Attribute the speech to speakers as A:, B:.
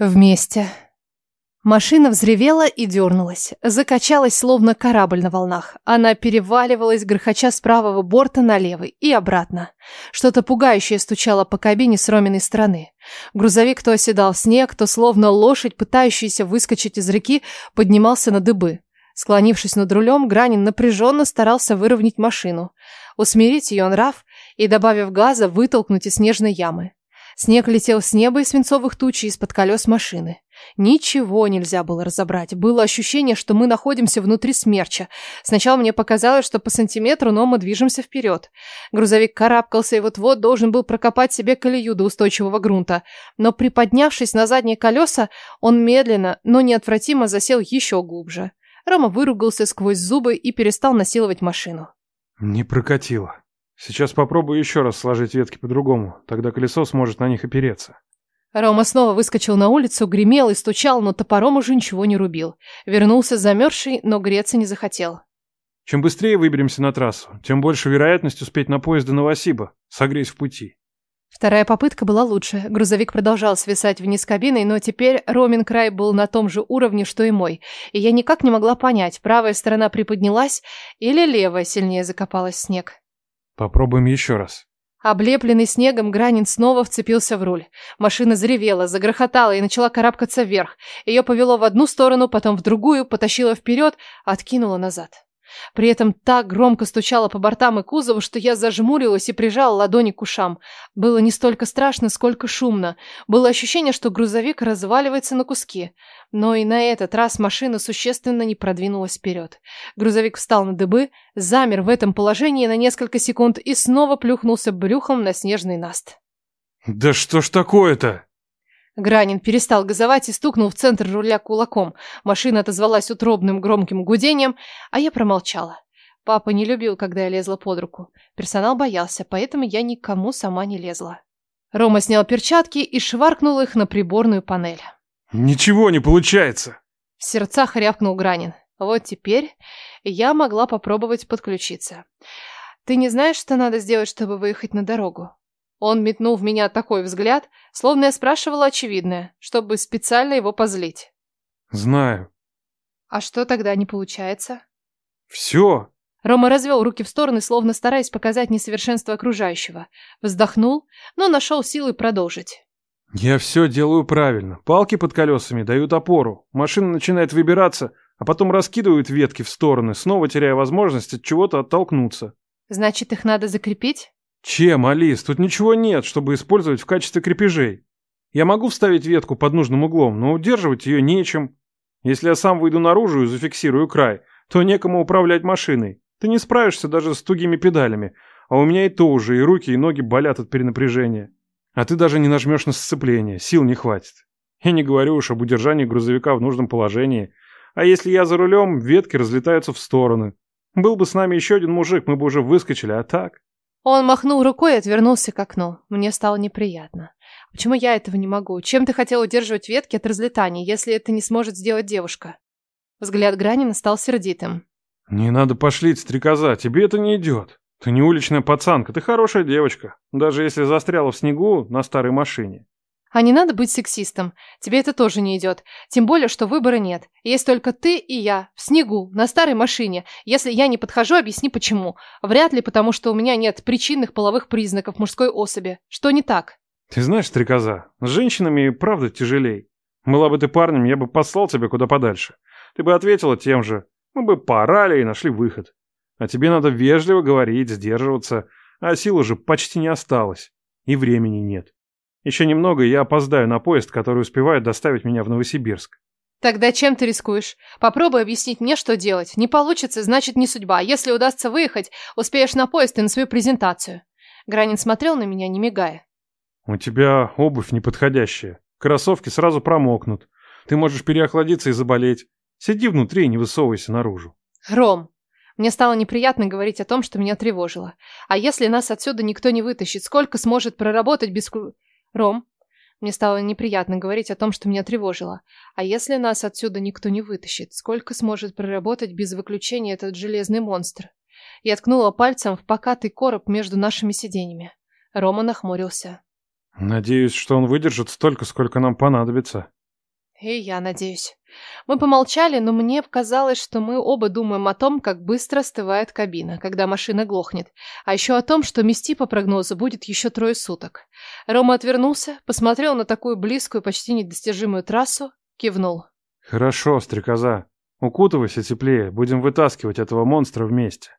A: Вместе. Машина взревела и дернулась. Закачалась, словно корабль на волнах. Она переваливалась, грохоча с правого борта на левый и обратно. Что-то пугающее стучало по кабине с Роминой стороны. Грузовик то оседал в снег, то, словно лошадь, пытающаяся выскочить из реки, поднимался на дыбы. Склонившись над рулем, Гранин напряженно старался выровнять машину, усмирить ее нрав и, добавив газа, вытолкнуть из снежной ямы. Снег летел с неба и свинцовых туч из-под колес машины. Ничего нельзя было разобрать. Было ощущение, что мы находимся внутри смерча. Сначала мне показалось, что по сантиметру, но мы движемся вперед. Грузовик карабкался и вот-вот должен был прокопать себе колею до устойчивого грунта. Но приподнявшись на задние колеса, он медленно, но неотвратимо засел еще глубже. Рома выругался сквозь зубы и перестал насиловать машину.
B: Не прокатило. Сейчас попробую еще раз сложить ветки по-другому, тогда колесо сможет на них опереться.
A: Рома снова выскочил на улицу, гремел и стучал, но топором уже ничего не рубил. Вернулся замерзший, но греться не захотел.
B: Чем быстрее выберемся на трассу, тем больше вероятность успеть на поезд до Новосиба, согреть в пути.
A: Вторая попытка была лучше. Грузовик продолжал свисать вниз кабиной, но теперь Ромин край был на том же уровне, что и мой. И я никак не могла понять, правая сторона приподнялась или левая сильнее закопалась в снег.
B: Попробуем еще раз.
A: Облепленный снегом, Гранин снова вцепился в руль. Машина заревела, загрохотала и начала карабкаться вверх. Ее повело в одну сторону, потом в другую, потащило вперед, откинуло назад. При этом так громко стучало по бортам и кузову, что я зажмурилась и прижала ладони к ушам. Было не столько страшно, сколько шумно. Было ощущение, что грузовик разваливается на куски. Но и на этот раз машина существенно не продвинулась вперед. Грузовик встал на дыбы, замер в этом положении на несколько секунд и снова плюхнулся брюхом на снежный наст.
B: «Да что ж такое-то?»
A: Гранин перестал газовать и стукнул в центр руля кулаком. Машина отозвалась утробным громким гудением, а я промолчала. Папа не любил, когда я лезла под руку. Персонал боялся, поэтому я никому сама не лезла. Рома снял перчатки и шваркнул их на приборную панель.
B: «Ничего не получается!»
A: В сердцах рявкнул Гранин. Вот теперь я могла попробовать подключиться. «Ты не знаешь, что надо сделать, чтобы выехать на дорогу?» Он метнул в меня такой взгляд, словно я спрашивала очевидное, чтобы специально его позлить.
B: Знаю.
A: А что тогда не получается?
B: Все.
A: Рома развел руки в стороны, словно стараясь показать несовершенство окружающего. Вздохнул, но нашел силы продолжить.
B: Я все делаю правильно. Палки под колесами дают опору. Машина начинает выбираться, а потом раскидывают ветки в стороны, снова теряя возможность от чего-то оттолкнуться.
A: Значит, их надо закрепить?
B: Чем, Алис? Тут ничего нет, чтобы использовать в качестве крепежей. Я могу вставить ветку под нужным углом, но удерживать ее нечем. Если я сам выйду наружу и зафиксирую край, то некому управлять машиной. Ты не справишься даже с тугими педалями, а у меня и то уже, и руки, и ноги болят от перенапряжения. А ты даже не нажмешь на сцепление, сил не хватит. Я не говорю уж об удержании грузовика в нужном положении. А если я за рулем, ветки разлетаются в стороны. Был бы с нами еще один мужик, мы бы уже выскочили, а так...
A: Он махнул рукой и отвернулся к окну. Мне стало неприятно. Почему я этого не могу? Чем ты хотел удерживать ветки от разлетания, если это не сможет сделать девушка? Взгляд Гранина стал сердитым.
B: Не надо пошлить, стрекоза, тебе это не идет. Ты не уличная пацанка, ты хорошая девочка, даже если застряла в снегу на старой машине.
A: А не надо быть сексистом. Тебе это тоже не идет. Тем более, что выбора нет. Есть только ты и я. В снегу, на старой машине. Если я не подхожу, объясни почему. Вряд ли потому, что у меня нет причинных половых признаков мужской особи. Что не так?
B: Ты знаешь, стрекоза, с женщинами правда тяжелей. Была бы ты парнем, я бы послал тебя куда подальше. Ты бы ответила тем же. Мы бы поорали и нашли выход. А тебе надо вежливо говорить, сдерживаться. А сил уже почти не осталось. И времени нет. Еще немного, и я опоздаю на поезд, который успевает доставить меня в Новосибирск.
A: Тогда чем ты рискуешь? Попробуй объяснить мне, что делать. Не получится, значит не судьба. Если удастся выехать, успеешь на поезд и на свою презентацию. Гранин смотрел на меня, не мигая.
B: У тебя обувь неподходящая. Кроссовки сразу промокнут. Ты можешь переохладиться и заболеть. Сиди внутри и не высовывайся наружу.
A: Ром, мне стало неприятно говорить о том, что меня тревожило. А если нас отсюда никто не вытащит, сколько сможет проработать без... Ром, мне стало неприятно говорить о том, что меня тревожило. А если нас отсюда никто не вытащит, сколько сможет проработать без выключения этот железный монстр? Я ткнула пальцем в покатый короб между нашими сиденьями. Рома нахмурился.
B: Надеюсь, что он выдержит столько, сколько нам понадобится.
A: И я надеюсь. Мы помолчали, но мне казалось, что мы оба думаем о том, как быстро остывает кабина, когда машина глохнет. А еще о том, что мести по прогнозу будет еще трое суток. Рома отвернулся, посмотрел на такую близкую, почти недостижимую трассу, кивнул.
B: Хорошо, стрекоза. Укутывайся теплее, будем вытаскивать этого монстра вместе.